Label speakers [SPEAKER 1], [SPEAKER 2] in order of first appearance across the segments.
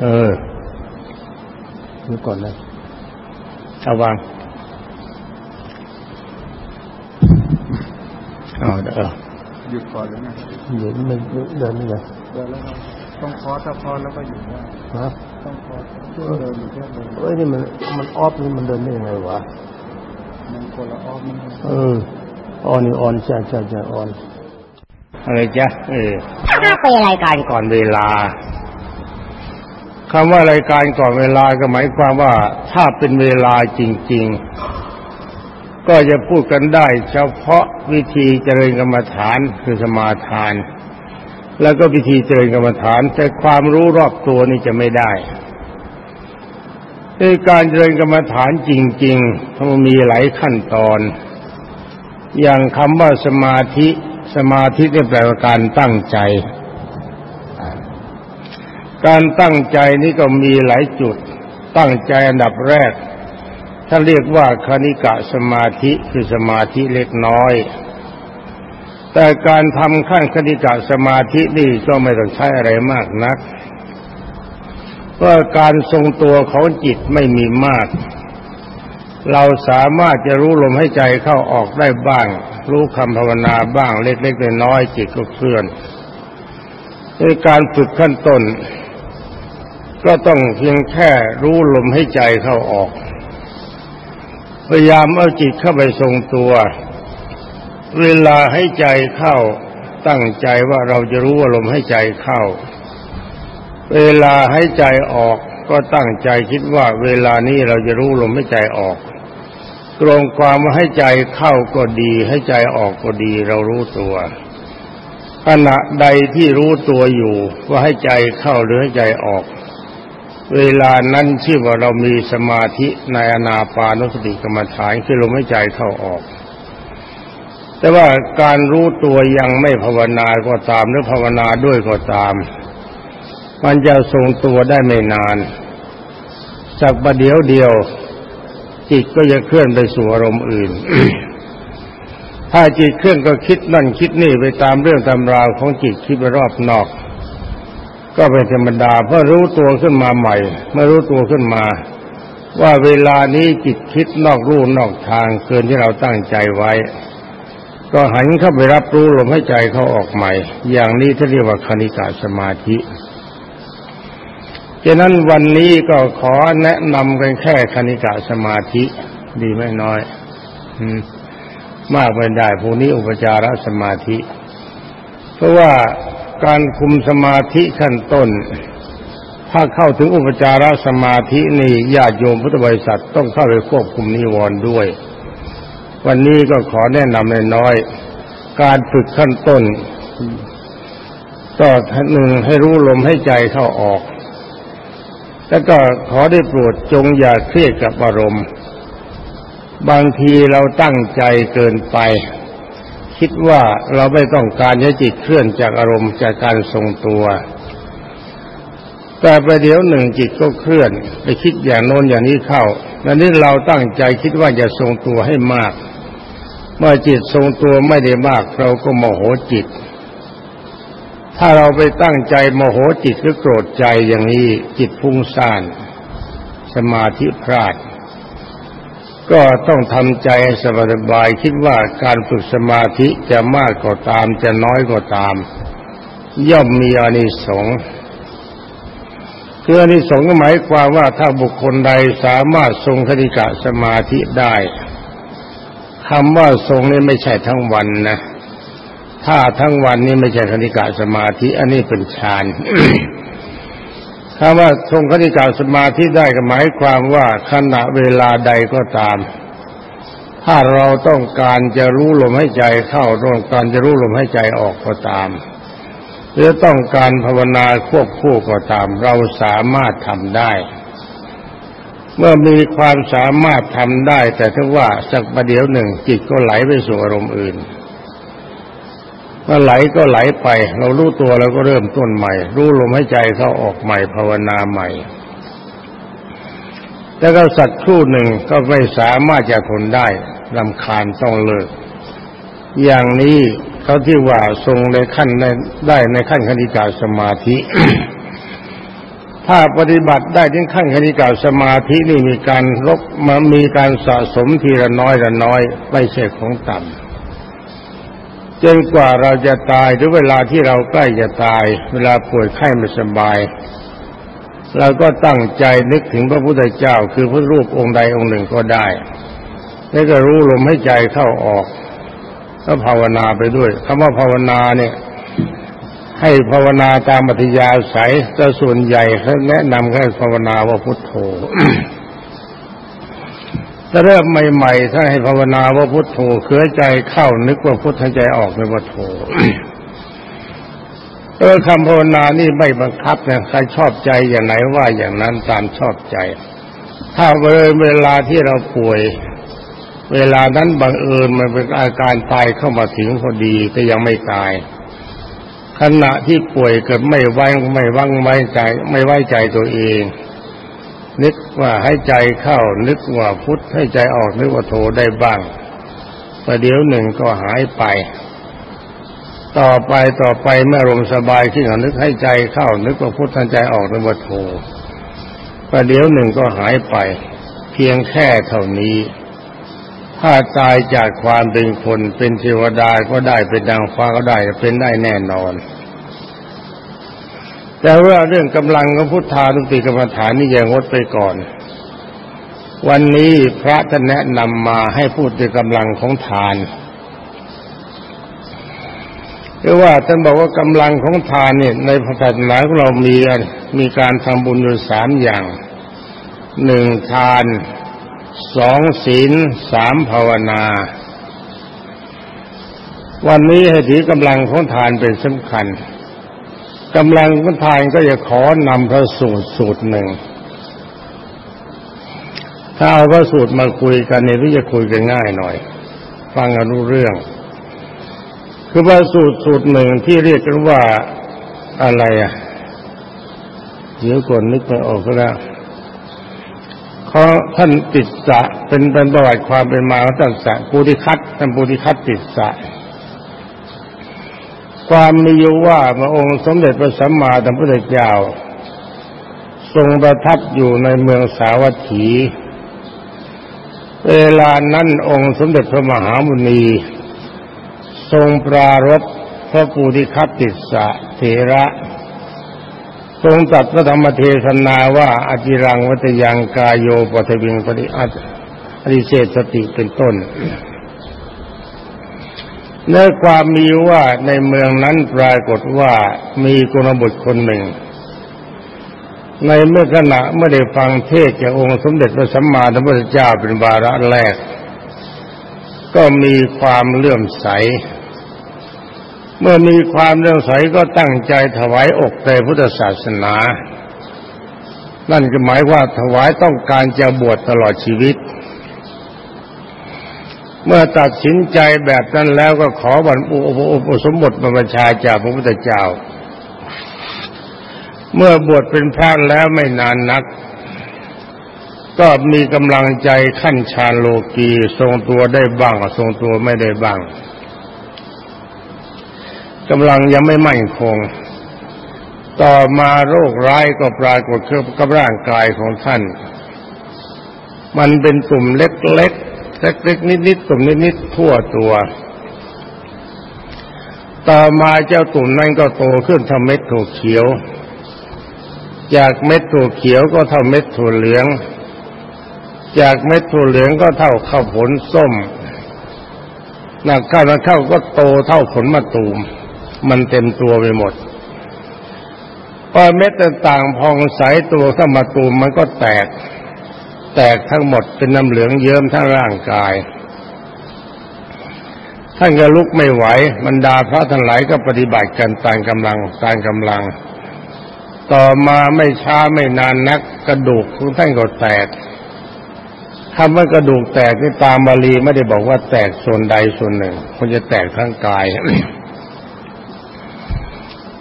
[SPEAKER 1] เออดูก่อนเลยเอาวางเอาเออ
[SPEAKER 2] หยุดก่อนแล้วนะ
[SPEAKER 1] เดี๋ยวมันเดินนี่ไง
[SPEAKER 2] เดินแล้วครับต้องคอถ้าคอแล้วก็หยุดได้
[SPEAKER 1] ฮะ
[SPEAKER 2] ต้องคอช่วยเดินอยู่แค่เดิน
[SPEAKER 1] เอ้ยนี่มันมันออฟนี่มันเดินได้ยังไงวะ
[SPEAKER 2] มันคนละอ้อมมัน
[SPEAKER 1] เออออนนี่ออนใช่ใช่ใช่ออนอะไรจ๊ะเออ
[SPEAKER 3] ถ้าเป็นรายการ
[SPEAKER 1] ก่อนเวลา คำว่ารายการก่อนเวลาก็หมายความว่าถ้าเป็นเวลาจริง ๆ ก็จะพูดกันได้เฉพาะวิธีเจริญกรรมฐานคือสมาทาน แล้วก็วิธีเจริญกรรมฐาน แต่ความรู้รอบตัวนี่จะไม่ได้ในการเจริญกรรมฐานจริงๆมันมีหลายขั้นตอน อย่างคำว่าสมาธิ สมาธินี่แปลว่าการตั้งใจ การตั้งใจนี่ก็มีหลายจุด ตั้งใจอันดับแรก ถ้าเรียกว่าคณิกะสมาธิคือสมาธิเล็กน้อย แต่การทำขั้นคณิกะสมาธินี่ก็ไม่ต้องใช้อะไรมากนักเพราะการทรงตัวของจิตไม่มีมาก เราสามารถจะรู้ลมให้ใจเข้าออกได้บ้าง รู้คำภาวนาบ้างเล็กๆน้อยๆจิตก็เคลื่อนในการฝึกขั้นต้น ก็ต้องเพียงแค่รู้ลมให้ใจเข้าออก พยายามเอาจิตเข้าไปทรงตัว เวลาให้ใจเข้าตั้งใจว่าเราจะรู้ว่าลมให้ใจเข้า เวลาให้ใจออกก็ตั้งใจคิดว่าเวลานี้เราจะรู้ลมให้ใจออก ตรงความว่าให้ใจเข้าก็ดี ให้ใจออกก็ดีเรารู้ตัวขณะใดที่รู้ตัวอยู่ว่าให้ใจเข้าหรือให้ใจออก เวลานั้นชื่อว่าเรามีสมาธิในอนาปานุสติกรรมฐานคือลมให้ใจเข้าออก แต่ว่าการรู้ตัวยังไม่ภาวนาก็ตามหรือภาวนาด้วยก็ตาม มันจะทรงตัวได้ไม่นาน สักประเดี๋ยวเดียว จิตก็จะเคลื่อนไปสู่อารมณ์อื่น ถ้าจิตเคลื่อนก็คิดนั่นคิดนี่ไปตามเรื่องตามราวของจิตคิดไปรอบนอก ก็เป็นธรรมดาเพราะรู้ตัวขึ้นมาใหม่ เมื่อรู้ตัวขึ้นมา ว่าเวลานี้จิตคิดนอกรูนอกทางเกินที่เราตั้งใจไว้ ก็หันเข้าไปรับรู้ลมให้ใจเขาออกใหม่ อย่างนี้ที่เรียกว่าคณิกาสมาธิฉะนั้นวันนี้ก็ขอแนะนำกันแค่คณิกะสมาธิ ดีไม่น้อยอืมากไม่ได้พวกนี้อุปจารสมาธิ เพราะว่า การคุมสมาธิขั้นต้น ถ้าเข้าถึงอุปจารสมาธินี่ญาติโยมพุทธบริษัทต้องเข้าไปควบคุมนิวรณ์ด้วย วันนี้ก็ขอแนะนำในน้อย การฝึกขั้นต้นก็หนึ่งให้รู้ลมให้ใจเข้าออก แล้วก็ขอได้โปรดจงอย่าเครียดกับอารมณ์ บางทีเราตั้งใจเกินไป คิดว่าเราไม่ต้องการให้จิตเคลื่อนจากอารมณ์จากการทรงตัว แต่ประเดี๋ยวหนึ่งจิตก็เคลื่อน ไปคิดอย่างโน้นอย่างนี้เข้าแล้วนี้เราตั้งใจคิดว่าจะทรงตัวให้มาก เมื่อจิตทรงตัวไม่ได้มากเราก็โมโหจิต ถ้าเราไปตั้งใจโมโหจิตหรือโกรธใจอย่างนี้จิตฟุ้งซ่าน สมาธิพลาด ก็ต้องทำใจสบายๆคิดว่าการฝึกสมาธิจะมากก็ตาม จะน้อยก็ตาม ย่อมมีอานิสงส์คืออานิสงส์ก็หมายความว่าถ้าบุคคลใดสามารถทรงคติกะสมาธิได้คำว่าทรงนี่ไม่ใช่ทั้งวันนะ ถ้าทั้งวันนี่ไม่ใช่คติกะสมาธิ อันนี้เป็นฌาน คำว่าทรงคติกาสมาธิได้ก็หมายความว่าขณะเวลาใดก็ตาม ถ้าเราต้องการจะรู้ลมให้ใจเข้าต้องการจะรู้ลมให้ใจออกก็ตาม หรือต้องการภาวนาควบคู่ก็ตาม เราสามารถทำได้ เมื่อมีความสามารถทำได้ แต่ถ้าว่าสักประเดี๋ยวหนึ่งจิตก็ไหลไปสู่อารมณ์อื่น เมื่อไหลก็ไหลไป เรารู้ตัวเราก็เริ่มต้นใหม่ รู้ลมให้ใจเข้าออกใหม่ภาวนาใหม่ แล้วก็สักครู่หนึ่งก็ไม่สามารถจะทนได้ลำคาญต้องเลิก อย่างนี้เขาที่ว่าทรงในขั้นได้ในขั้นคณิกาสมาธิถ้ถ้าปฏิบัติได้ถึงขั้นคณิกาสมาธินี่มีการลบมามีการสะสมทีละน้อยละน้อยไม่ใช่ของต่ำ จนกว่าเราจะตายหรือเวลาที่เราใกล้จะตาย เวลาป่วยไข้ไม่สบายเราก็ตั้งใจนึกถึงพระพุทธเจ้า คือพระรูปองค์ใดองค์หนึ่งก็ได้ แล้วก็รู้ลมให้ใจเข้าออกก็ภาวนาไปด้วยคำว่าภาวนาเนี่ย ให้ภาวนาตามปฏิยาศัยแต่ส่วนใหญ่เขาแนะนำให้ภาวนาว่าพุทโธ ถ้าเริ่มใหม่ๆถ้าให้ภาวนาว่าพุทโธเขือใจเข้านึกว่าพุทธใจออกเป็นว่าโธเออคำภาวนานี่ไม่บังคับนะใครชอบใจอย่างไหนว่าอย่างนั้นตามชอบใจ ถ้าเวลาที่เราป่วย เวลานั้นบังเอิญมันเป็นอาการตายเข้ามาถึงพอดีแต่ยังไม่ตาย ขณะที่ป่วยเกิดไม่ไว้ไม่วังไว้ใจ ไม่ไว้ใจตัวเอง นึกว่าให้ใจเข้า นึกว่าพุทธให้ใจออกนึกว่าโทได้บ้างประเดี๋ยวหนึ่งก็หายไป ต่อไปต่อไปเมื่อลมสบายขึ้นนึกให้ใจเข้า นึกว่าพุทธใจออกนึกว่าโทประเดี๋ยวหนึ่งก็หายไป เพียงแค่เท่านี้ ถ้าตายจากความเป็นคนเป็นเทวดาก็ได้เป็นดางฟ้าก็ได้เป็นได้แน่นอน แต่ว่าเรื่องกำลังของพุทธานุติกรรมฐานนี่ยังงดไปก่อน วันนี้พระท่านแนะนำมาให้พูดถึงกำลังของทานหรือว่าท่านบอกว่ากำลังของทานเนี่ยในพระศาสนาของเรามีมีการทำบุญอยู่สามอย่างหนึ่งทานสองศีลสามภาวนา วันนี้ให้ถือกำลังของทานเป็นสำคัญ กำลังของทานก็จะขอนำพระสูตรสูตรหนึ่ง ถ้าเอาพระสูตรมาคุยกันเนี่ยที่จะคุยกันง่ายหน่อย ฟังกันรู้เรื่อง คือว่าสูตรสูตรหนึ่งที่เรียกกันว่าอะไรอะเดี๋ยวก่อนนึกไม่ออกก็แล้วเขาท่านติดสะเป็นเป็นประวัติความเป็นมาของท่านสะปูติคัตท่านปูติคัตติดสะ ความมีอยู่ว่าพระองค์สมเด็จพระสัมมาสัมพุทธเจ้า ทรงประทับอยู่ในเมืองสาวัตถี เวลานั้นองค์สมเด็จพระมหามุนี ทรงปรารบพระปูติคัตติสะเถระ ทรงตัดพระธรรมเทศนาว่าอจิรังวัตยังกายโยปทวิงปฏิอัตอริเศสติเป็นต้น ในความมีว่าในเมืองนั้นปรากฏว่ามีกุณบุตรคนหนึ่ง ในเมื่อขณะเมื่อได้ฟังเทศจากองค์สมเด็จพระสัมมาสัมพุทธเจ้าเป็นบาระแรก ก็มีความเลื่อมใส เมื่อมีความเรื่องใสก็ตั้งใจถวายอกแด่พุทธศาสนา นั่นก็หมายว่าถวายต้องการจะบวชตลอดชีวิต เมื่อตัดสินใจแบบนั้นแล้วก็ขอบรรอุปสมบทบรรพชาจากพระพุทธเจ้า เมื่อบวชเป็นพระแล้วไม่นานนัก ก็มีกำลังใจขั้นชาโลกีทรงตัวได้บ้างทรงตัวไม่ได้บ้างกำลังยังไม่มั่นคง ต่อมาโรคร้ายก็ปรากฏขึ้นกับร่างกายของท่าน มันเป็นตุ่มเล็กๆ เล็กๆนิดๆตุ่มนิดๆทั่วตัว ต่อมาเจ้าตุ่มนั้นก็โตขึ้นทำเม็ดถั่วเขียว จากเม็ดถั่วเขียวก็เท่าเม็ดถั่วเหลือง จากเม็ดถั่วเหลืองก็เท่าข้าวผลส้มหนักข้าวนักข้าก็โตเท่าผลมะตูม มันเต็มตัวไปหมดพอเม็ดต่างๆพองใสตัวเข้ามาตูมมันก็แตก แตกทั้งหมดเป็นน้ำเหลืองเยิ้มทั้งร่างกาย ท่านก็ลุกไม่ไหวบรรดาพระทั้งหลายก็ปฏิบัติกันตามกำลังตามกำลัง ต่อมาไม่ช้าไม่นานนักกระดูกของท่านก็แตกคำว่ากระดูกแตกนี่ตามบาลีไม่ได้บอกว่าแตกส่วนใดส่วนหนึ่งมันจะแตกทั้งกาย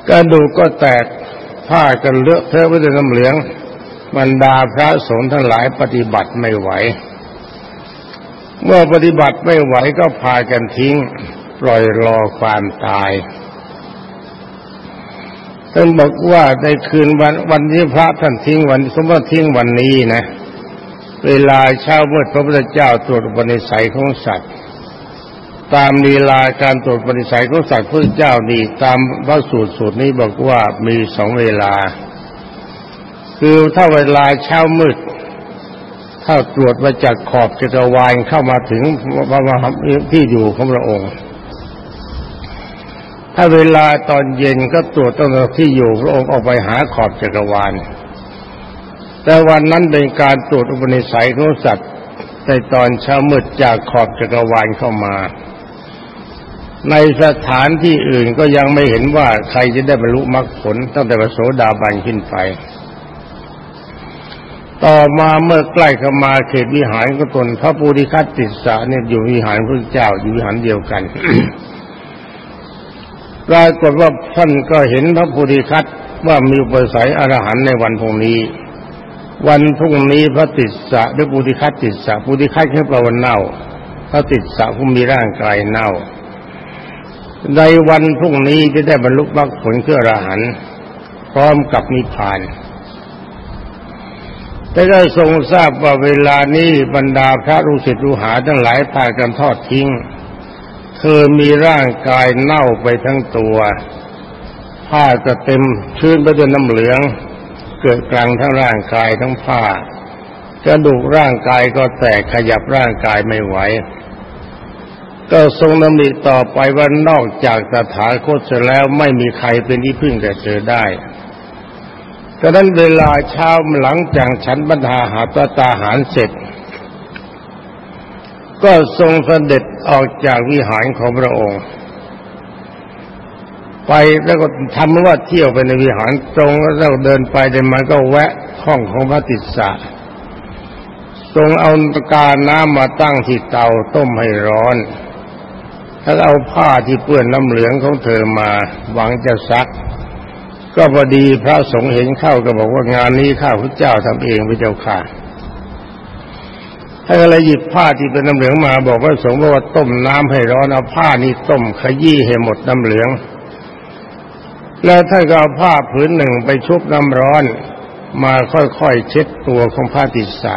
[SPEAKER 1] กระดูกก็แตกผ้ากันเลอะเทอะไปด้วยน้ำเหลือง บรรดาพระสงฆ์ทั้งหลายปฏิบัติไม่ไหว เมื่อปฏิบัติไม่ไหวก็พากันทิ้ง ปล่อยรอความตายท่านบอกว่าในคืนวันวันที่พระท่านทิ้งวันสมมติทิ้งวันนี้นะ เวลาเช้าเมื่อพระพุทธเจ้าตรวจบริสัยของสัตว์ ตามลีลาการตรวจบริสัยของสัตว์พระเจ้าดีตามพระสูตรสูตรนี้บอกว่ามีสองเวลา คือถ้าเวลาเช้ามืด ถ้าตรวจมาจากขอบจักรวาลเข้ามาถึงพระมหาที่อยู่ของพระองค์ ถ้าเวลาตอนเย็นก็ตรวจตั้งแต่ที่อยู่พระองค์ออกไปหาขอบจักรวาล แต่วันนั้นเป็นการตรวจอุปนิสัยของสัตว์ในตอนเช้ามืดจากขอบจักรวาลเข้ามา ในสถานที่อื่นก็ยังไม่เห็นว่าใครจะได้บรรลุมรรคผลตั้งแต่พระโสดาบันขึ้นไป ต่อมาเมื่อใกล้เข้ามาเขตวิหารก็ตนพระปูริคัตติสาเนี่ยอยู่วิหารพระเจ้าอยู่วิหารเดียวกันปรากฏว่าท่านก็เห็นพระโพธิคัตว่ามีอุปสัยอรหันในวันพรุ่งนี้ วันพรุ่งนี้พระติสสะด้วยปุถิคัตติสสะปุถิคัตแคือแปลว่าเน่า พระติสสะผู้มีร่างกายเน่า ในวันพรุ่งนี้จะได้บรรลุมรรคผลคืออรหันพร้อมกับนิพพาน แต่ก็ทรงทราบว่าเวลานี้บรรดาพระลูกศิษย์ลูหาทั้งหลายพากันทอดทิ้งเธอมีร่างกายเน่าไปทั้งตัว ผ้าก็เต็มชื้นไปด้วยน้ำเหลือง เกิดกลางทั้งร่างกายทั้งผ้ากระดูกร่างกายก็แตกขยับร่างกายไม่ไหว ก็ทรงนำริต่อไปว่านอกจากตถาคตเสร็จแล้วไม่มีใครเป็นที่พึ่งแต่เจอได้ ดังนั้นเวลาเช้าหลังจากฉันบรรดาหาตาตาหารเสร็จ ก็ทรงเสด็จออกจากวิหารของพระองค์ ไปแล้วก็ทำว่าเที่ยวไปในวิหารตรงแล้วเดินไปเดินมาก็แวะห้องของพระติสสะทรงเอาตะการน้ำมาตั้งที่เตาต้มให้ร้อนแล้วเอาผ้าที่เปื้อนน้ำเหลืองของเธอมาหวังจะซัก ก็พอดีพระสงฆ์เห็นเข้าก็บอกว่างานนี้ข้าพระเจ้าทำเองพระเจ้าค่ะท่านก็เลยหยิบผ้าที่เป็นน้ำเหลืองมา บอกว่าสงฆ์ว่าต้มน้ำให้ร้อนเอาผ้านี้ต้มขยี้ให้หมดน้ำเหลือง แล้วท่านก็เอาผ้าผืนหนึ่งไปชุบน้ำร้อน มาค่อยๆเช็ดตัวของพระติสสะ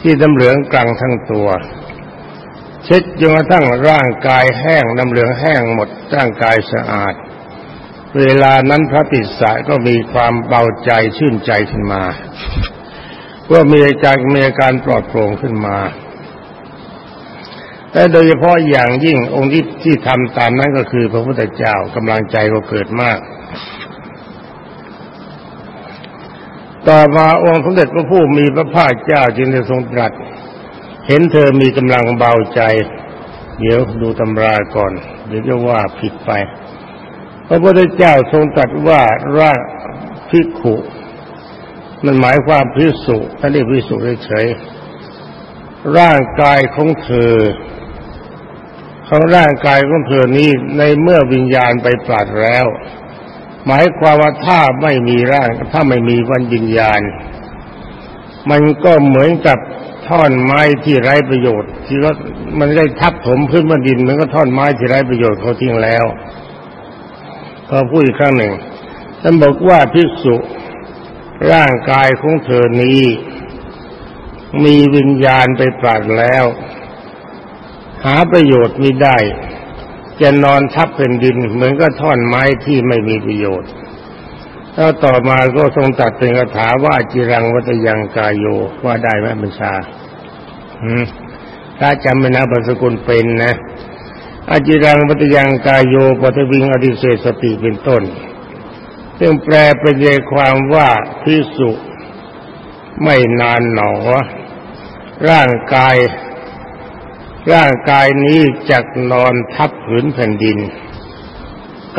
[SPEAKER 1] ที่น้ำเหลืองกลางทั้งตัว เช็ดจนกระทั่งร่างกายแห้งน้ำเหลืองแห้งหมดร่างกายสะอาด เวลานั้นพระติสสะก็มีความเบาใจชื่นใจขึ้นมาก็มีอาการมีอาการปลอดโปร่งขึ้นมาแต่โดยเฉพาะอย่างยิ่งองค์ที่ที่ทำตามนั้นก็คือพระพุทธเจ้ากำลังใจก็เกิดมาก ต่อมาองค์สมเด็จพระผู้มีพระภาคเจ้าจึงได้ทรงตรัส เห็นเธอมีกำลังเบาใจ เดี๋ยวดูตำราก่อน เดี๋ยวจะว่าผิดไป พระพุทธเจ้าทรงตรัสว่าร่างพิกขุ มันหมายความพิสุท่านเรียกพิสุเฉยร่างกายของเธอ ของร่างกายของเธอนี้ในเมื่อวิญญาณไปปราดแล้ว หมายความว่าถ้าไม่มีร่าง ถ้าไม่มีวันวิญญาณ มันก็เหมือนกับท่อนไม้ที่ไร้ประโยชน์ ที่ว่ามันได้ทับถมพื้นบนดินมันก็ท่อนไม้ที่ไร้ประโยชน์เขาทิ้งแล้ว พอพูดอีกครั้งหนึ่งท่านบอกว่าภิกษุร่างกายของเธอนี้ มีวิญญาณไปปราดแล้ว หาประโยชน์ไม่ได้ จะนอนทับแผ่นดิน เหมือนกับท่อนไม้ที่ไม่มีประโยชน์ แล้วต่อมาก็ทรงตัดเป็นคาถาว่าจิรังวัตยังกายโยว่าได้ไหมบัญชาถ้าจำไม่นะบรสกุลเป็นนะ อาจิรังวัตยังกายโยปทวิงอดิเศสติเป็นต้น ซึ่งแปลเป็นใจความว่าพิสุไม่นานหนอ ร่างกาย ร่างกายนี้จักนอนทับผืนแผ่นดิน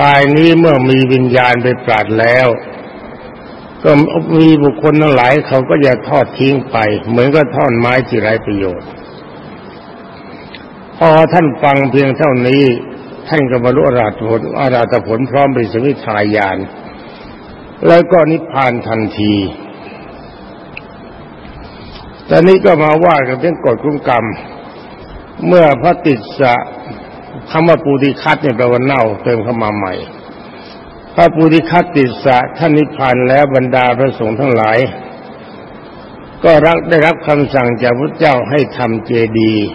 [SPEAKER 1] กายนี้เมื่อมีวิญญาณไปปราดแล้ว ก็มีบุคคลทั้งหลายเขาก็จะทอดทิ้งไป เหมือนกับท่อนไม้ที่ไร้ประโยชน์ พอท่านฟังเพียงเท่านี้ ท่านก็บรรลุอราตผลอราตผลพร้อมเป็นสมิทายาน แล้วก็นิพพานทันทีตอนนี้ก็มาว่ากันเรื่องกฎคุ้มกรรม เมื่อพระติสสะคำว่าปูติคัตเนี่ยแปลว่าเน่าเติมเข้ามาใหม่ พระปุริคัตติสะท่านนิพพานแล้วบรรดาพระสงฆ์ทั้งหลาย ก็รักได้รับคำสั่งจากพระเจ้าให้ทำเจดีย์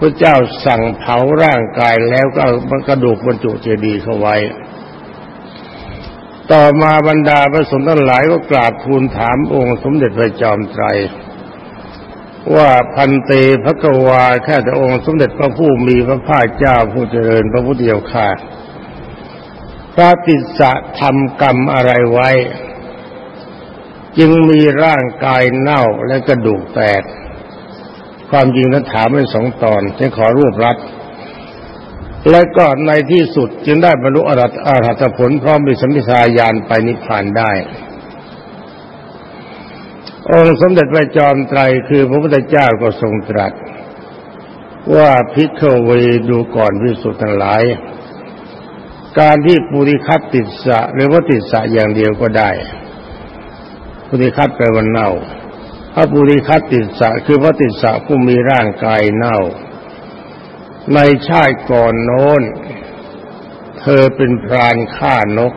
[SPEAKER 1] พระเจ้าสั่งเผาร่างกายแล้วก็กระดูกบรรจุเจดีย์เข้าไว้ ต่อมาบรรดาพระสงฆ์ทั้งหลายก็กราบทูลถามองค์สมเด็จพระจอมไตร ว่าพันเตพระกวาแค่แต่องค์สมเด็จพระผู้มีพระภาคเจ้าผู้เจริญพระพุทธเดียวค่ะพระติสะทำกรรมอะไรไว้ จึงมีร่างกายเน่าและกระดูกแตก ความจริงนั้นถามเป็นสองตอนฉันขอรวบรัดและก็ในที่สุดจึงได้บรรลุอรัตอรหัตผลพร้อมมีสมิทายานไปนิพพานได้ องค์สมเด็จพระจอมไตรคือพระพุทธเจ้าก็ทรงตรัส ว่าพิกเวดูก่อนพิสุทธ์ทั้งหลาย การที่ปุริคัตติสะหรือว่าติสะอย่างเดียวก็ได้ ปุริคัตแปลว่าเน่า พระปุริคัตติสะคือพระติสะผู้มีร่างกายเน่า ในชาติก่อนโน้น เธอเป็นพรานฆ่านก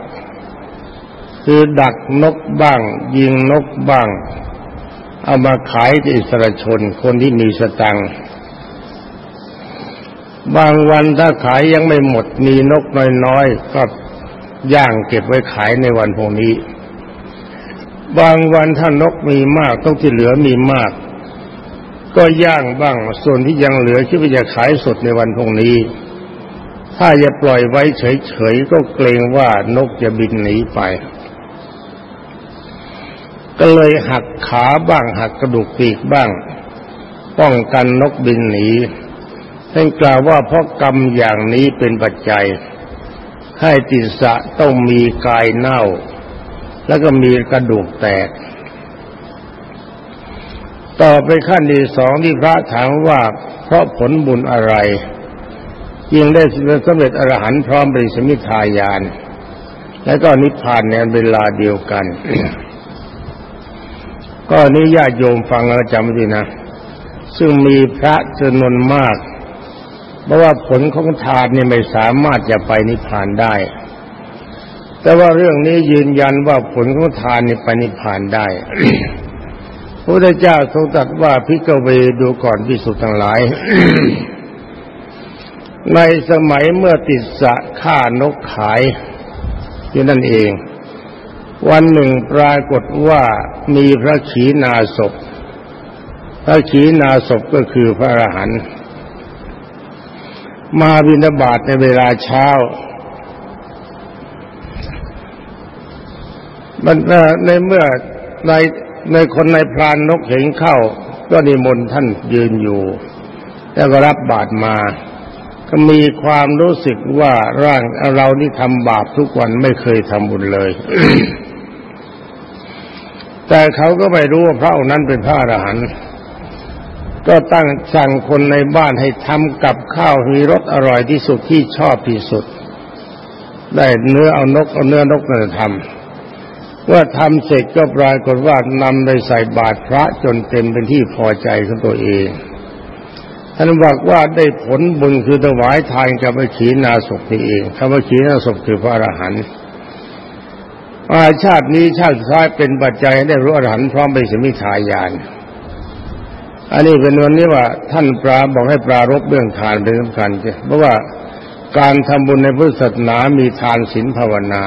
[SPEAKER 1] คือดักนกบ้าง ยิงนกบ้าง เอามาขายที่อิสระชนคนที่มีสตังค์บางวันถ้าขายยังไม่หมดมีนกน้อยๆก็ย่างเก็บไว้ขายในวันพวกนี้ บางวันถ้านกมีมากต้องที่เหลือมีมาก ก็ย่างบ้างส่วนที่ยังเหลือคิดว่าจะขายสดในวันพรุ่งนี้ ถ้าจะปล่อยไว้เฉยๆก็เกรงว่านกจะบินหนีไป ก็เลยหักขาบ้างหักกระดูกปีกบ้าง ป้องกันนกบินหนีท่านกล่าวว่าเพราะกรรมอย่างนี้เป็นปัจจัย ให้ติสะต้องมีกายเน่า แล้วก็มีกระดูกแตก ต่อไปขั้นที่สองที่พระถามว่าเพราะผลบุญอะไรยิงได้สำเร็จอรหันต์พร้อมปริสมิทายาน และก็นิพพานในเวลาเดียวกัน ก็นี้ญาติโยมฟังแล้วจำดีนะ ซึ่งมีพระจำนวนมากเพราะว่าผลของทานนี่ไม่สามารถจะไปนิพพานได้ แต่ว่าเรื่องนี้ยืนยันว่าผลของทานนี่ไปนิพพานได้พระพุทธเจ้าทรงตรัสว่าพิกเวดูก่อนพิสุทธ์ทั้งหลาย ในสมัยเมื่อติดสะฆ่านกขายอยู่นั่นเอง วันหนึ่งปรากฏว่ามีพระขีณาสพพระขีณาสพก็คือพระอรหันต์มาบิณฑบาตในเวลาเช้า มันในเมื่อในในคนในพรานนกเห็นเข้า ก็นิมนต์ท่านยืนอยู่ แล้วก็รับบาตรมา ก็มีความรู้สึกว่าร่างเรานี่ทำบาปทุกวันไม่เคยทำบุญเลย แต่เขาก็ไม่รู้ว่าพระองค์นั้นเป็นพระอรหันต์ก็ตั้งสั่งคนในบ้านให้ทำกับข้าวมีรสอร่อยที่สุดที่ชอบที่สุด ได้เนื้อเอานกเอาเนื้อนกนั่นทำ ว่าทำเสร็จก็ปรากฏว่านำไปใส่บาตรพระจนเต็มเป็นที่พอใจของตัวเองท่านบอกว่าได้ผลบุญคือถวายทานกับพระขีณาสพนี่เองคำว่าขีณาสพคือพระอรหันต์อาชาตินี้ชาติท้ายเป็นปัจจัยได้รู้อรหันต์พร้อมไปสมิทายาน อันนี้เป็นวันนี้ว่าท่านปราบอกให้ปรารบเรื่องทานเป็นสำคัญใช่เพราะว่าการทำบุญในพุทธศาสนามีทานศีลภาวนา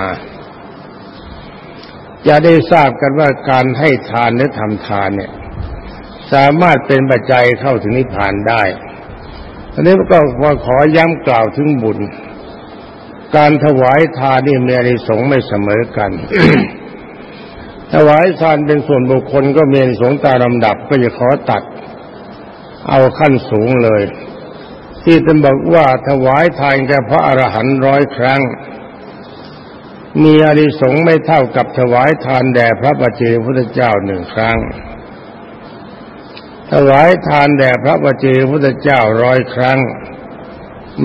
[SPEAKER 1] จะได้ทราบกันว่าการให้ทานหรือทำทานเนี่ย สามารถเป็นปัจจัยเข้าถึงนิพพานได้อันนี้ก็มาขอย้ำกล่าวถึงบุญ การถวายทานนี่มีอานิสงไม่เสมอกัน ถวายทานเป็นส่วนบุคคลก็มีอานิสงส์ตามลำดับก็จะขอตัด เอาขั้นสูงเลย ที่ท่านบอกว่าถวายทานแก่พระอรหันต์ร้อยครั้ง มีอานิสงไม่เท่ากับถวายทานแด่พระบัจเจพุทธเจ้าหนึ่งครั้ง ถวายทานแด่พระบัจเจพุทธเจ้าร้อยครั้ง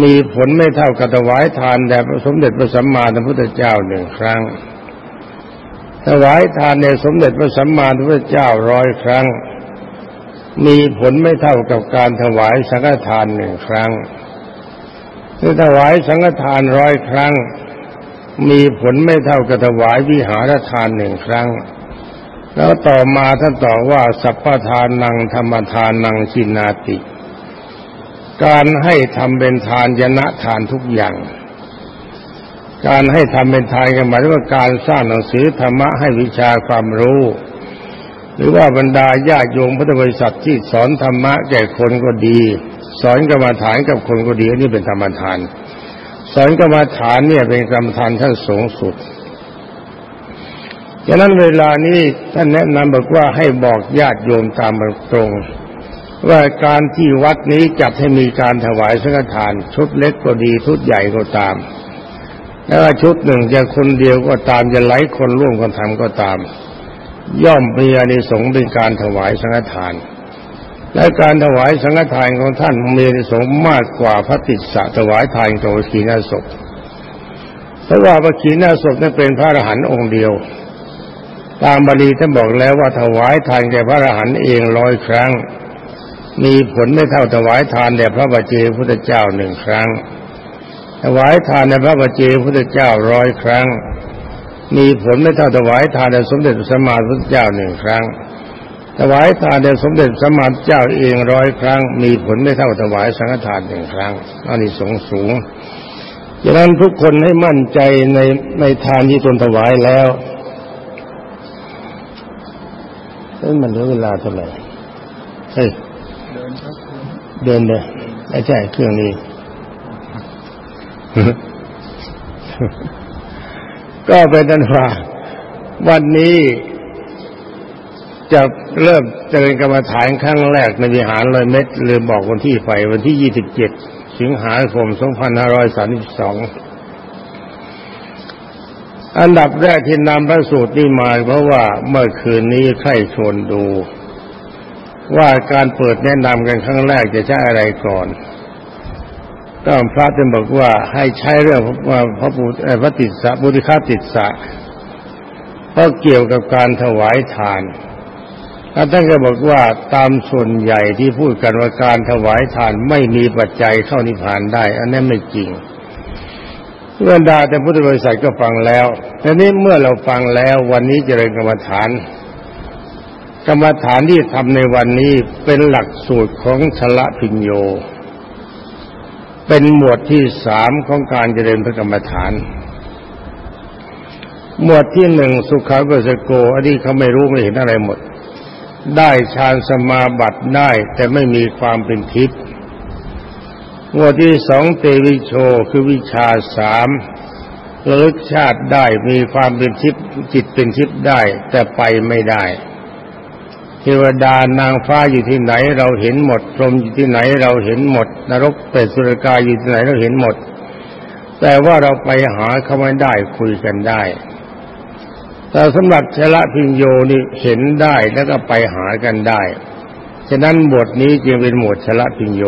[SPEAKER 1] มีผลไม่เท่ากับถวายทานแด่พระสมเด็จพระสัมมาสัมพุทธเจ้าหนึ่งครั้ง ถวายทานแด่สมเด็จพระสัมมาสัมพุทธเจ้าร้อยครั้ง มีผลไม่เท่ากับการถวายสังฆทานหนึ่งครั้งถ้าถวายสังฆทานร้อยครั้ง มีผลไม่เท่ากับถวายวิหารทานหนึ่งครั้ง แล้วต่อมาท่านต่อว่าสัพพทานนังธรรมทานนังชินาติ การให้ทำเป็นทานยนะทานทุกอย่าง การให้ทำเป็นทานกันหมายถึงว่าการสร้างหนังสือธรรมะให้วิชาความรู้ หรือว่าบรรดาญาโยมพุทธบริษัทที่สอนธรรมะแก่คนก็ดี สอนกรรมฐานกับคนก็ดีอันนี้เป็นธรรมทาน สอนกรรมฐานเนี่ยเป็นกรรมฐานชั้นสูงสุดฉะนั้นเวลานี้ท่านแนะนำบอกว่าให้บอกญาติโยมตามตรง ว่าการที่วัดนี้จัดให้มีการถวายสังฆทาน ชุดเล็กก็ดีชุดใหญ่ก็ตาม แล้วชุดหนึ่งจะคนเดียวก็ตามจะหลายคนร่วมกันทำก็ตาม ย่อมมีอานิสงส์เป็นการถวายสังฆทาน และการถวายสังฆทานของท่านมีสงส์มากกว่าพระติสสะถวายทานของขีณาสพเพราะว่าพระขีณาสพนั้นเป็นพระอรหันต์องค์เดียว ตามบาลีท่านบอกแล้วว่าถวายทานแก่พระอรหันต์เองร้อยครั้ง มีผลไม่เท่าถวายทานแด่พระบัจเจพุทธเจ้าหนึ่งครั้ง ถวายทานแด่พระบัจเจพุทธเจ้าร้อยครั้ง มีผลไม่เท่าถวายทานแด่สมเด็จพระสัมมาสัมพุทธเจ้าหนึ่งครั้ง ถวายทานแด่สมเด็จสมมาสัมพุทธเจ้าเองร้อยครั้ง มีผลไม่เท่าถวายสังฆทานหนึ่งครั้งอันนี้สงสูงดังนั้นทุกคนให้มั่นใจในในทานที่ตนถวายแล้วเอ้ยมันเหลือเวลาเท่าไหร่เฮ้ย
[SPEAKER 2] เดิน
[SPEAKER 1] เดินเลยไม่ใช่เครื่องนี้ ก็เป็นนันว่าวันนี้ จะเริ่มเจริญกรรมฐานครั้งแรกในวิหารลอยเม็ดลืมบอกวันที่ไปวันที่ 27 สิงหาคม 2532 อันดับแรกที่นำพระสูตรนี้มาเพราะว่าเมื่อคืนนี้ใครชวนดู ว่าการเปิดแนะนำกันครั้งแรกจะใช้อะไรก่อนก็พระจะบอกว่าให้ใช้เรื่องพระบุตรพระติสสะบุติฆาติสสะเพราะเกี่ยวกับการถวายทาน ท่านก็บอกว่าตามส่วนใหญ่ที่พูดกันว่าการถวายทานไม่มีปัจจัยเข้านิพพานได้ อันนั้นไม่จริงเมื่อดาแต่พุทธบริษัทก็ฟังแล้วทีนี้เมื่อเราฟังแล้ววันนี้จเจริญกรรมฐาน กรรมฐานที่ทำในวันนี้เป็นหลักสูตรของชละพิญโย เป็นหมวดที่สามของการเจริญพระกรรมฐาน หมวดที่หนึ่งสุขาเกสโกอันนี้เขาไม่รู้ไม่เห็นอะไรหมด ได้ฌานสมาบัติได้แต่ไม่มีความเป็นทิพย์หมวดที่สองเตวิโชคือวิชาสามระลึกชาติได้มีความเป็นทิพย์จิตเป็นทิพย์ได้ แต่ไปไม่ได้ เทวดานางฟ้าอยู่ที่ไหนเราเห็นหมดพรหมอยู่ที่ไหนเราเห็นหมด นรกเปรตสุรกายอยู่ที่ไหนเราเห็นหมด แต่ว่าเราไปหาเขาไม่ได้คุยกันได้ แต่สำหรับชละพิญโยนี่เห็นได้แล้วก็ไปหากันได้ ฉะนั้นบทนี้จึงเป็นหมวดชละพิญโย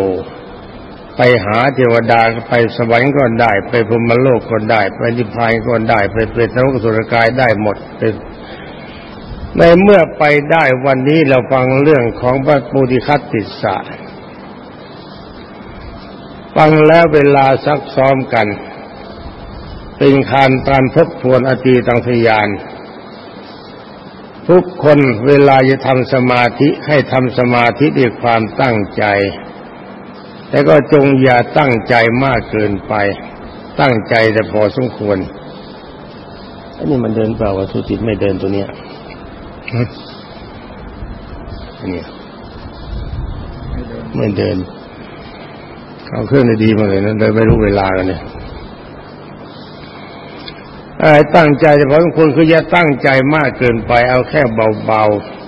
[SPEAKER 1] ไปหาเทวดาไปสวรรค์ก็ได้ ไปพรมโลกก็ได้ ไปนิพพานก็ได้ ไปเปรตนรกสุรกายได้หมดในเมื่อไปได้วันนี้เราฟังเรื่องของพระปูติคัตติสะฟังแล้วเวลาซักซ้อมกัน เป็นคารการทบทวนอตีตังสยาน ทุกคนเวลาจะทำสมาธิให้ทำสมาธิด้วยความตั้งใจ แต่ก็จงอย่าตั้งใจมากเกินไป ตั้งใจแต่พอสมควรอันนี้มันเดินเปล่าวัตถุจิตไม่เดินตัวเนี้ยเนี่ยไม่เดินเอาเครื่องดีมาเลยนะโดยไม่รู้เวลากันเนี่ย ตั้งใจแต่พอสมควรคืออย่าตั้งใจมากเกินไป เอาแค่เบา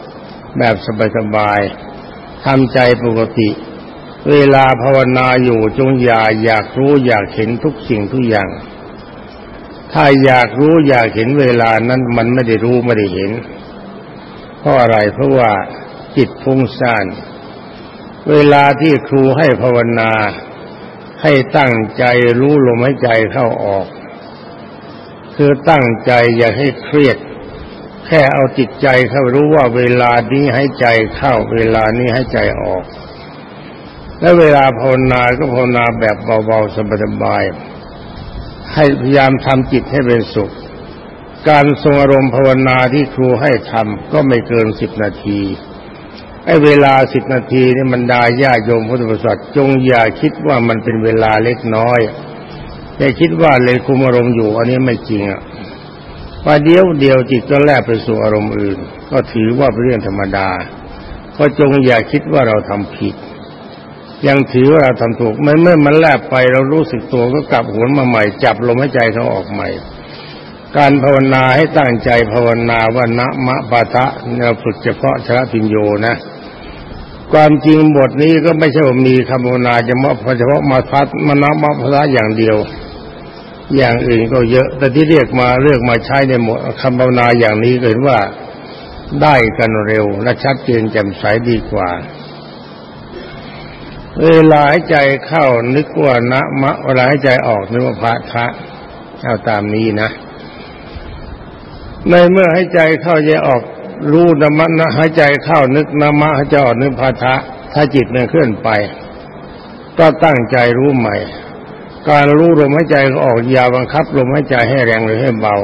[SPEAKER 1] ๆ แบบสบายๆทำใจปกติ เวลาภาวนาอยู่จงอย่าอยากรู้อยากเห็นทุกสิ่งทุกอย่าง ถ้าอยากรู้อยากเห็นเวลานั้นมันไม่ได้รู้ไม่ได้เห็น เพราะอะไรเพราะว่าจิตฟุ้งซ่าน เวลาที่ครูให้ภาวนาให้ตั้งใจรู้ลมหายใจเข้าออก คือตั้งใจอย่าให้เครียด แค่เอาจิตใจเข้ารู้ว่าเวลานี้ให้ใจเข้า เวลานี้ให้ใจออก และเวลาภาวนาก็ภาวนาแบบเบาๆสบายๆให้พยายามทำจิตให้เป็นสุข การทรงอารมณ์ภาวนาที่ครูให้ทำก็ไม่เกินสิบนาทีไอ้เวลาสิบนาทีนี่มันดาญาโยมพุทธบริษัทจงอย่าคิดว่ามันเป็นเวลาเล็กน้อย อย่คิดว่าเลยคุมอารมณ์อยู่ อันนี้ไม่จริงอะว่าเดียวเดียวจิตก็แลบไปสู่อารมณ์อื่น ก็ถือว่าเป็นเรื่องธรรมดา ก็จงอย่าคิดว่าเราทำผิด ยังถือว่าเราทำถูกเมื่อเมื่อมันแลบไปเรารู้สึกตัวก็กลับหัวมาใหม่ จับลมหายใจเขาออกใหม่ การภาวนาให้ตั้งใจภาวนาว่านะมะปะทะเราฝึกเฉพาะชระพิญโยนะความจริงบทนี้ก็ไม่ใช่ว่ามีคำภาวนาเฉพาะเฉพาะมาพัดมนะมะปะทะอย่างเดียว อย่างอื่นก็เยอะ แต่ที่เรียกมาเรียกมาใช้ในหมดคำภาวนาอย่างนี้เห็นว่าได้กันเร็วและชัดเจนแจ่มใสดีกว่า เวลาหายใจเข้านึกว่านะมะเวลาหายใจออกนึกว่าพระทะเอาตามนี้นะ ในเมื่อหายใจเข้าใจออกรู้นะมะนะหายใจเข้านึกนะมะหายใจออกนึกพระทะถ้าจิตมันเคลื่อนไป ก็ตั้งใจรู้ใหม่ การรู้ลมหายใจก็ออกยาบังคับลมหายใจให้แรงหรือให้เบา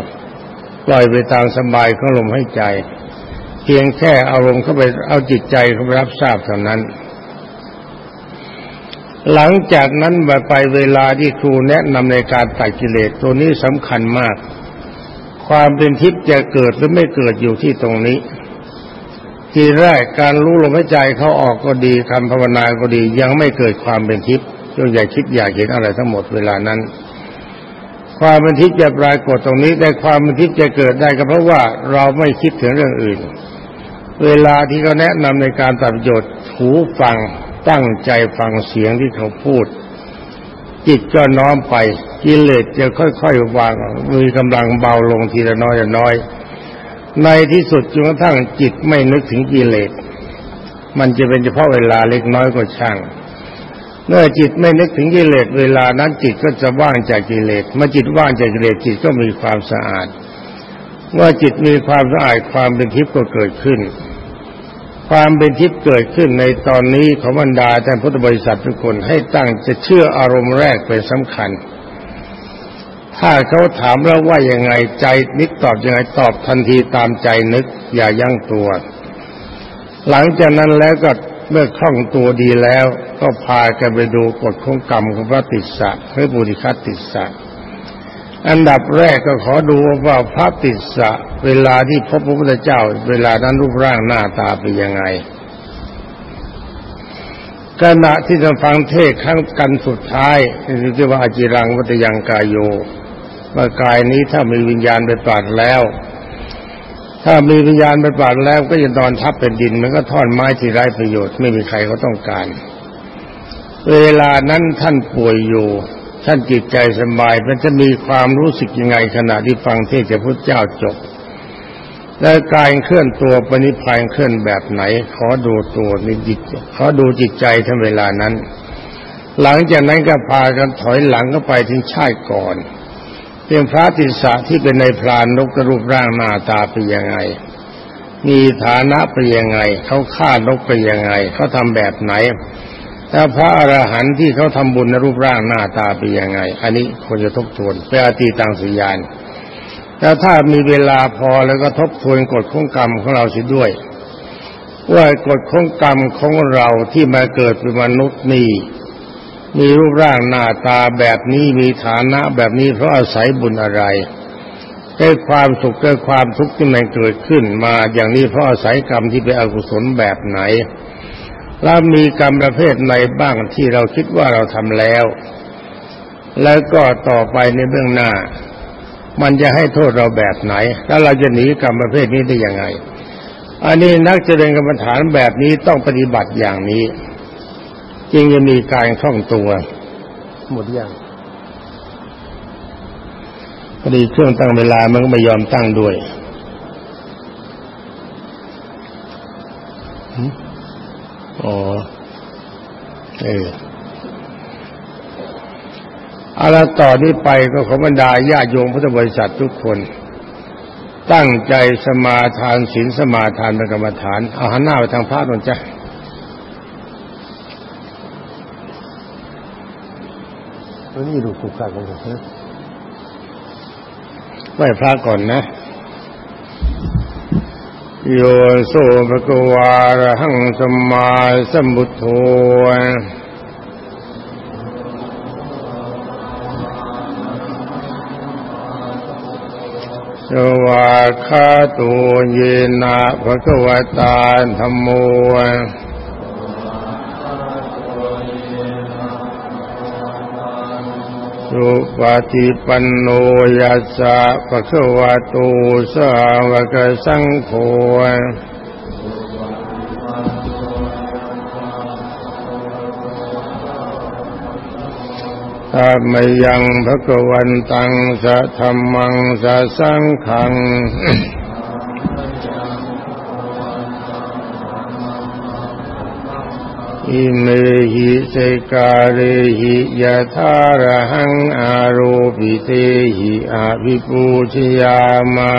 [SPEAKER 1] ปล่อยไปตามสบายของลมหายใจ เพียงแค่อารมณ์เข้าไปเอาจิตใจเข้าไปรับทราบเท่านั้น หลังจากนั้นไปเวลาที่ครูแนะนำในการตัดกิเลสตัวนี้สำคัญมาก ความเป็นทิพย์จะเกิดหรือไม่เกิดอยู่ที่ตรงนี้ทีแรกการรู้ลมหายใจเขาออกก็ดีคำภาวนาก็ดี ยังไม่เกิดความเป็นทิพย์ จงอย่าคิดอยากเห็นอะไรทั้งหมดเวลานั้น ความเป็นทิพย์จะปรากฏตรงนี้แต่ความเป็นทิพย์จะเกิดได้ก็เพราะว่าเราไม่คิดถึงเรื่องอื่น เวลาที่เขาแนะนำในการตัดประโยชน์หูฟังตั้งใจฟังเสียงที่เขาพูด จิตก็น้อมไปกิเลสจะค่อยๆวางมีกำลังเบาลงทีละน้อยละน้อย ในที่สุดจนกระทั่งจิตไม่นึกถึงกิเลสมันจะเป็นเฉพาะเวลาเล็กน้อยก็ช่าง เมื่อจิตไม่นึกถึงกิเลสเวลานั้นจิตก็จะว่างจากกิเลสเมื่อจิตว่างจากกิเลสจิตก็มีความสะอาด เมื่อจิตมีความสะอาดความเป็นทิพย์ก็เกิดขึ้น ความเป็นทิพย์เกิดขึ้นในตอนนี้ของบรรดาท่านพุทธบริษัททุกคนให้ตั้งจะเชื่ออารมณ์แรกเป็นสำคัญ ถ้าเขาถามแล้วว่ายังไงใจนึกตอบยังไงตอบทันทีตามใจนึกอย่ายั้งตัว หลังจากนั้นแล้วก็ เมื่อคล่องตัวดีแล้ว ก็พากันไปดูกฎของกรรมของพระติสะหรือบุริคัตติสะอันดับแรกก็ขอดูว่าพระติสะเวลาที่พบพระพุทธเจ้า เวลานั้นรูปร่างหน้าตาเป็นยังไงขณะที่จะฟังเทศครั้งกันสุดท้ายที่ว่าอจิรังวัตยังกายโยว่ากายนี้ถ้ามีวิญญาณไปปราดแล้ว ถ้ามีวิญญาณไปปราดแล้วก็จะนอนทับเป็นดิน มันก็ท่อนไม้ที่ไร้ประโยชน์ไม่มีใครเขาต้องการ เวลานั้นท่านป่วยอยู่ ท่านจิตใจสบาย มันจะมีความรู้สึกยังไงขณะที่ฟังเทศจากพระเจ้าจบ และการเคลื่อนตัวปณิพานเคลื่อนแบบไหน ขอดูตัวนิจิตขอดูจิตใจทั้งเวลานั้น หลังจากนั้นก็พากันถอยหลังก็ไปถึงชาติก่อน เพียงพระติสะที่เป็นในพรานนกรูปร่างหน้าตาเป็นยังไง มีฐานะเป็นยังไง เขาฆ่านกเป็นยังไง เขาทำแบบไหนถ้าพระอรหันต์ที่เขาทำบุญในรูปร่างหน้าตาเป็นยังไง อันนี้ควรจะทบทวนเป็นอาตีตังสุญานแล้วถ้ามีเวลาพอแล้วก็ทบทวนกฎของกรรมของเราสียด้วย ว่ากฎของกรรมของเราที่มาเกิดเป็นมนุษย์นี่ มีรูปร่างหน้าตาแบบนี้มีฐานะแบบนี้เพราะอาศัยบุญอะไรได้ความสุขได้ความทุกข์ที่มันเกิดขึ้นมาอย่างนี้เพราะอาศัยกรรมที่เป็นอกุศลแบบไหน แล้วมีกรรมประเภทไหนบ้างที่เราคิดว่าเราทำแล้ว แล้วก็ต่อไปในเบื้องหน้า มันจะให้โทษเราแบบไหน แล้วเราจะหนีกรรมประเภทนี้ได้ยังไง อันนี้นักเจริญกรรมฐานแบบนี้ต้องปฏิบัติอย่างนี้ จึงจะมีการคล่องตัว หมดยังพอดีเครื่องตั้งเวลามันก็ไม่ยอมตั้งด้วยอ๋อ เออเอาละต่อนนี้ไปก็ขอบรรดาญาโยมพุทธบริษัททุกคน ตั้งใจสมาทานศีลสมาทานเป็นกรรมฐาน เอาหันหน้าไปทางพระนนจ้ะ วันนี้ดูขุกขักกันนะไหว้พระก่อนนะ โยโสภะกวาระหังสมมาสมุทโธสวาคาตัวเยนะภะคะวตาธรรมโม สุปฏิปันโนยัสสะปะคะวะโตสาวกสังโฆถ้าไม่ยังพระกวันตังสะธรรมังสะสังขัง อิเมหิเสกาเรหิยะทาระหังอาโรปิเตหิอาภิปูชยามะ